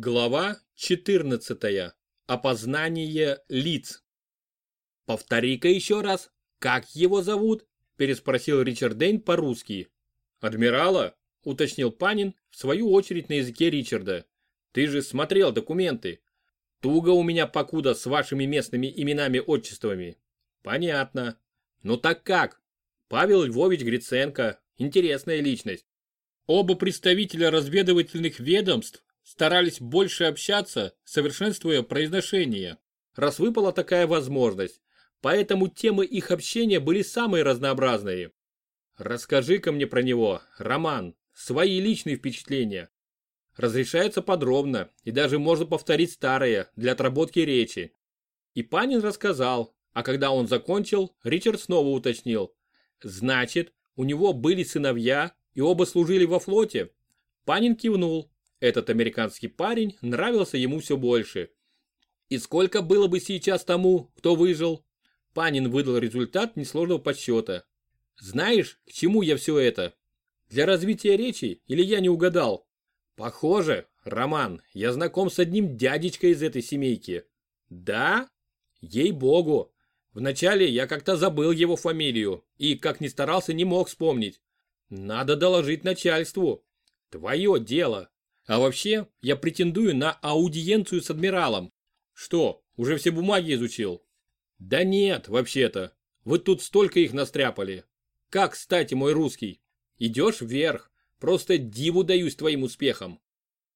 Глава 14. Опознание лиц. «Повтори-ка еще раз, как его зовут?» – переспросил Ричард Дейн по-русски. «Адмирала?» – уточнил Панин, в свою очередь на языке Ричарда. «Ты же смотрел документы. Туго у меня покуда с вашими местными именами-отчествами». «Понятно. Ну так как? Павел Львович Гриценко. Интересная личность. Оба представителя разведывательных ведомств старались больше общаться, совершенствуя произношение, раз выпала такая возможность. Поэтому темы их общения были самые разнообразные. Расскажи-ка мне про него, Роман, свои личные впечатления. Разрешается подробно, и даже можно повторить старое для отработки речи. И Панин рассказал, а когда он закончил, Ричард снова уточнил. Значит, у него были сыновья, и оба служили во флоте? Панин кивнул, этот американский парень нравился ему все больше. И сколько было бы сейчас тому, кто выжил? Панин выдал результат несложного подсчета. Знаешь, к чему я все это? Для развития речи или я не угадал? Похоже, Роман, я знаком с одним дядечкой из этой семейки. Да? Ей-богу. Вначале я как-то забыл его фамилию и, как ни старался, не мог вспомнить. Надо доложить начальству. Твое дело. А вообще, я претендую на аудиенцию с адмиралом. Что, уже все бумаги изучил? Да нет, вообще-то. Вы тут столько их настряпали. Как, кстати, мой русский? Идешь вверх. Просто диву даюсь твоим успехам.